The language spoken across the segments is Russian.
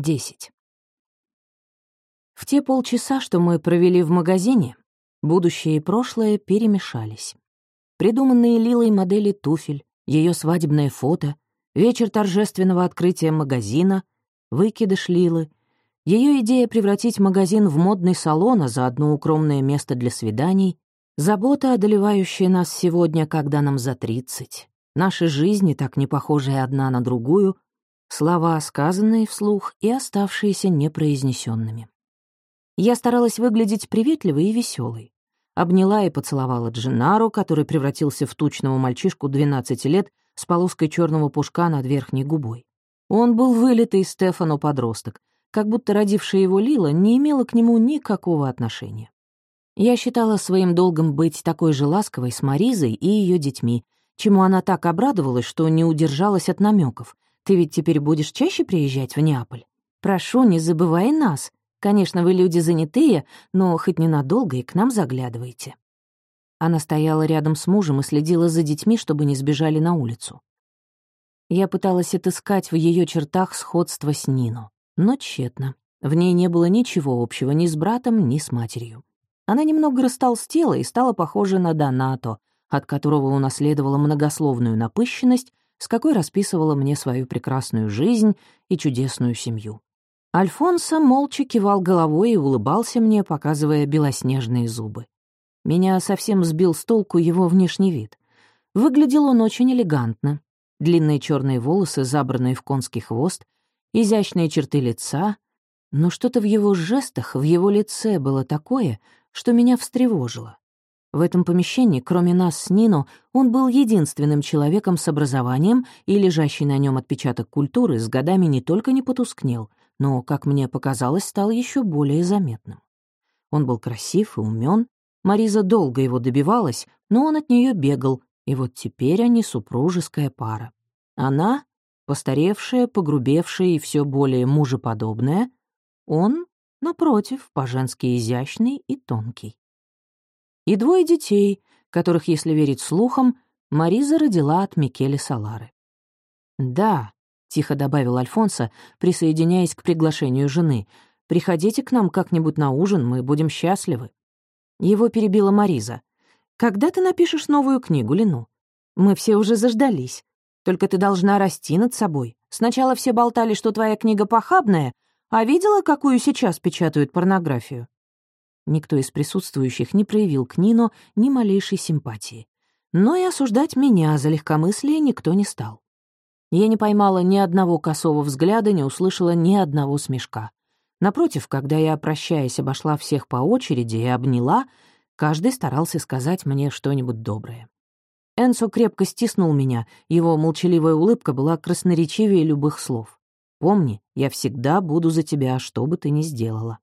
10. В те полчаса, что мы провели в магазине, будущее и прошлое перемешались. Придуманные Лилой модели туфель, ее свадебное фото, вечер торжественного открытия магазина, выкидыш Лилы, ее идея превратить магазин в модный салон, а заодно укромное место для свиданий, забота, одолевающая нас сегодня, когда нам за тридцать, наши жизни, так не похожие одна на другую, слова, сказанные вслух и оставшиеся непроизнесенными. Я старалась выглядеть приветливой и веселой. Обняла и поцеловала Джинару, который превратился в тучного мальчишку 12 лет с полоской черного пушка над верхней губой. Он был вылитый Стефану подросток, как будто родившая его Лила не имела к нему никакого отношения. Я считала своим долгом быть такой же ласковой с Маризой и ее детьми, чему она так обрадовалась, что не удержалась от намеков. «Ты ведь теперь будешь чаще приезжать в Неаполь? Прошу, не забывай нас. Конечно, вы люди занятые, но хоть ненадолго и к нам заглядывайте». Она стояла рядом с мужем и следила за детьми, чтобы не сбежали на улицу. Я пыталась отыскать в ее чертах сходство с Нино, но тщетно. В ней не было ничего общего ни с братом, ни с матерью. Она немного растолстела и стала похожа на Донато, от которого унаследовала многословную напыщенность, с какой расписывала мне свою прекрасную жизнь и чудесную семью. Альфонсо молча кивал головой и улыбался мне, показывая белоснежные зубы. Меня совсем сбил с толку его внешний вид. Выглядел он очень элегантно. Длинные черные волосы, забранные в конский хвост, изящные черты лица. Но что-то в его жестах, в его лице было такое, что меня встревожило. В этом помещении, кроме нас с Нино, он был единственным человеком с образованием, и лежащий на нем отпечаток культуры с годами не только не потускнел, но, как мне показалось, стал еще более заметным. Он был красив и умен. Мариза долго его добивалась, но он от нее бегал, и вот теперь они супружеская пара. Она — постаревшая, погрубевшая и все более мужеподобная, он, напротив, по-женски изящный и тонкий. И двое детей, которых, если верить слухам, Мариза родила от Микеле Салары. Да, тихо добавил Альфонсо, присоединяясь к приглашению жены. «Приходите к нам как-нибудь на ужин, мы будем счастливы». Его перебила Мариза. «Когда ты напишешь новую книгу, Лину? Мы все уже заждались. Только ты должна расти над собой. Сначала все болтали, что твоя книга похабная, а видела, какую сейчас печатают порнографию?» Никто из присутствующих не проявил к Нино ни малейшей симпатии. Но и осуждать меня за легкомыслие никто не стал. Я не поймала ни одного косого взгляда, не услышала ни одного смешка. Напротив, когда я, прощаясь, обошла всех по очереди и обняла, каждый старался сказать мне что-нибудь доброе. Энсо крепко стиснул меня, его молчаливая улыбка была красноречивее любых слов. «Помни, я всегда буду за тебя, что бы ты ни сделала».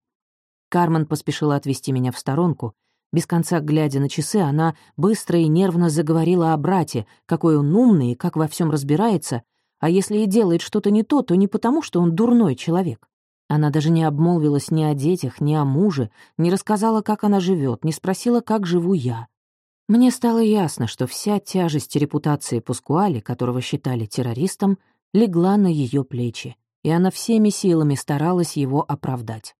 Кармен поспешила отвести меня в сторонку. Без конца глядя на часы, она быстро и нервно заговорила о брате, какой он умный и как во всем разбирается, а если и делает что-то не то, то не потому, что он дурной человек. Она даже не обмолвилась ни о детях, ни о муже, не рассказала, как она живет, не спросила, как живу я. Мне стало ясно, что вся тяжесть репутации Пускуали, которого считали террористом, легла на ее плечи, и она всеми силами старалась его оправдать.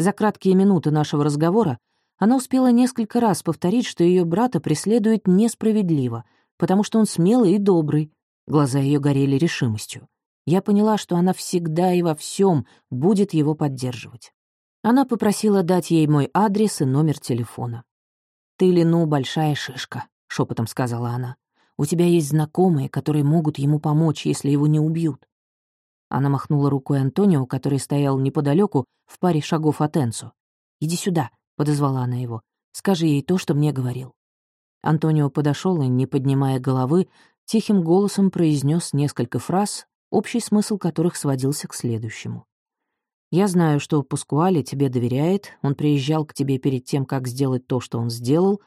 За краткие минуты нашего разговора она успела несколько раз повторить, что ее брата преследует несправедливо, потому что он смелый и добрый, Глаза ее горели решимостью. Я поняла, что она всегда и во всем будет его поддерживать. Она попросила дать ей мой адрес и номер телефона. «Ты, Лену, большая шишка», — шепотом сказала она. «У тебя есть знакомые, которые могут ему помочь, если его не убьют». Она махнула рукой Антонио, который стоял неподалеку в паре шагов от Энсу. «Иди сюда», — подозвала она его. «Скажи ей то, что мне говорил». Антонио подошел и, не поднимая головы, тихим голосом произнес несколько фраз, общий смысл которых сводился к следующему. «Я знаю, что Пускуали тебе доверяет, он приезжал к тебе перед тем, как сделать то, что он сделал.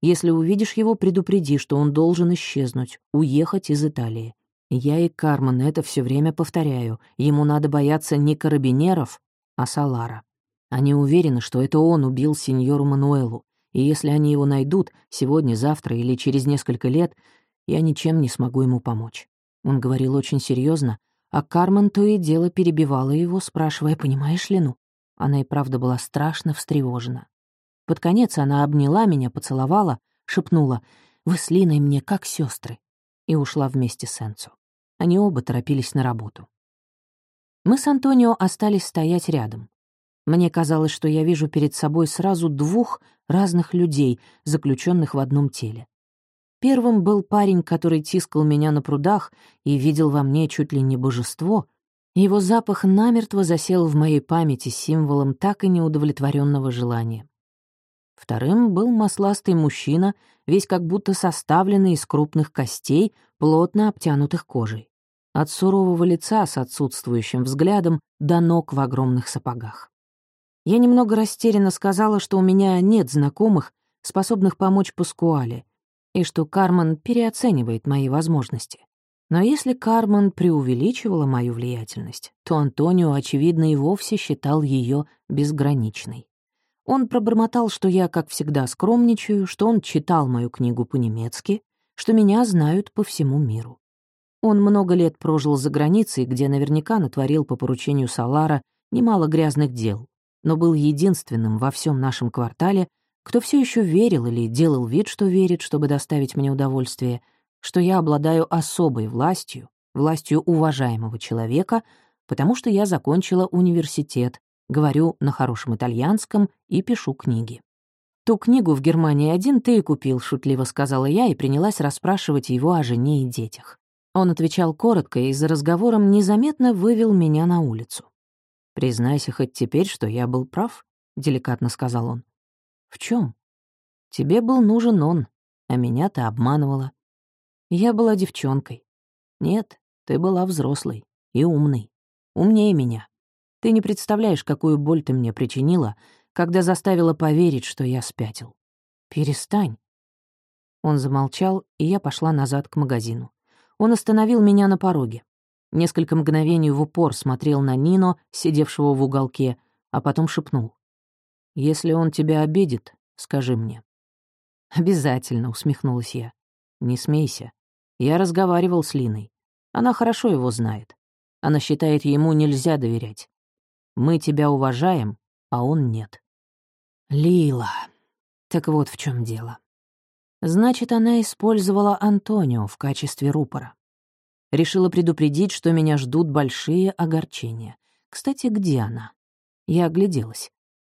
Если увидишь его, предупреди, что он должен исчезнуть, уехать из Италии. Я и Кармен это все время повторяю. Ему надо бояться не карабинеров, а Салара. Они уверены, что это он убил сеньору Мануэлу, и если они его найдут сегодня, завтра или через несколько лет, я ничем не смогу ему помочь. Он говорил очень серьезно, а Кармен то и дело перебивала его, спрашивая, понимаешь ли, ну? Она и правда была страшно встревожена. Под конец она обняла меня, поцеловала, шепнула «Вы с Линой мне как сестры и ушла вместе с Энцо. Они оба торопились на работу. Мы с Антонио остались стоять рядом. Мне казалось, что я вижу перед собой сразу двух разных людей, заключенных в одном теле. Первым был парень, который тискал меня на прудах и видел во мне чуть ли не божество. Его запах намертво засел в моей памяти символом так и неудовлетворенного желания. Вторым был масластый мужчина, весь как будто составленный из крупных костей, плотно обтянутых кожей. От сурового лица с отсутствующим взглядом до ног в огромных сапогах. Я немного растерянно сказала, что у меня нет знакомых, способных помочь Паскуале, и что Кармен переоценивает мои возможности. Но если Кармен преувеличивала мою влиятельность, то Антонио, очевидно, и вовсе считал ее безграничной. Он пробормотал, что я, как всегда, скромничаю, что он читал мою книгу по-немецки, что меня знают по всему миру. Он много лет прожил за границей, где наверняка натворил по поручению Салара немало грязных дел, но был единственным во всем нашем квартале, кто все еще верил или делал вид, что верит, чтобы доставить мне удовольствие, что я обладаю особой властью, властью уважаемого человека, потому что я закончила университет, Говорю на хорошем итальянском и пишу книги. «Ту книгу в Германии один ты и купил», — шутливо сказала я и принялась расспрашивать его о жене и детях. Он отвечал коротко и за разговором незаметно вывел меня на улицу. «Признайся хоть теперь, что я был прав», — деликатно сказал он. «В чем? Тебе был нужен он, а меня ты обманывала. Я была девчонкой. Нет, ты была взрослой и умной. Умнее меня. Ты не представляешь, какую боль ты мне причинила, когда заставила поверить, что я спятил. Перестань». Он замолчал, и я пошла назад к магазину. Он остановил меня на пороге. Несколько мгновений в упор смотрел на Нино, сидевшего в уголке, а потом шепнул. «Если он тебя обидит, скажи мне». «Обязательно», — усмехнулась я. «Не смейся. Я разговаривал с Линой. Она хорошо его знает. Она считает, ему нельзя доверять. Мы тебя уважаем, а он нет». «Лила. Так вот в чем дело. Значит, она использовала Антонио в качестве рупора. Решила предупредить, что меня ждут большие огорчения. Кстати, где она? Я огляделась.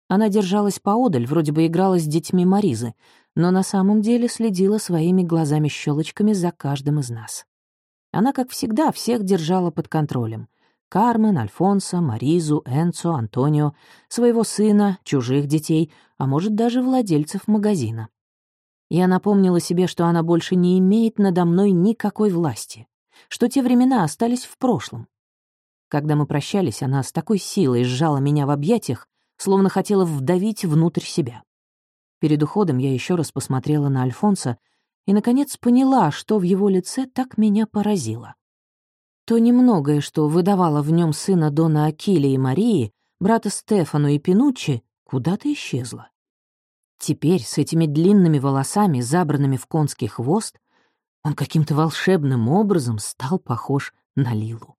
Она держалась поодаль, вроде бы играла с детьми Маризы, но на самом деле следила своими глазами-щелочками за каждым из нас. Она, как всегда, всех держала под контролем. Кармен, Альфонсо, Маризу, Энцо, Антонио, своего сына, чужих детей, а может, даже владельцев магазина. Я напомнила себе, что она больше не имеет надо мной никакой власти, что те времена остались в прошлом. Когда мы прощались, она с такой силой сжала меня в объятиях, словно хотела вдавить внутрь себя. Перед уходом я еще раз посмотрела на Альфонса и, наконец, поняла, что в его лице так меня поразило. То немногое, что выдавало в нем сына Дона Акили и Марии, брата Стефану и Пинуччи, куда-то исчезло. Теперь с этими длинными волосами, забранными в конский хвост, он каким-то волшебным образом стал похож на Лилу.